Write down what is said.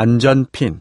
안전핀.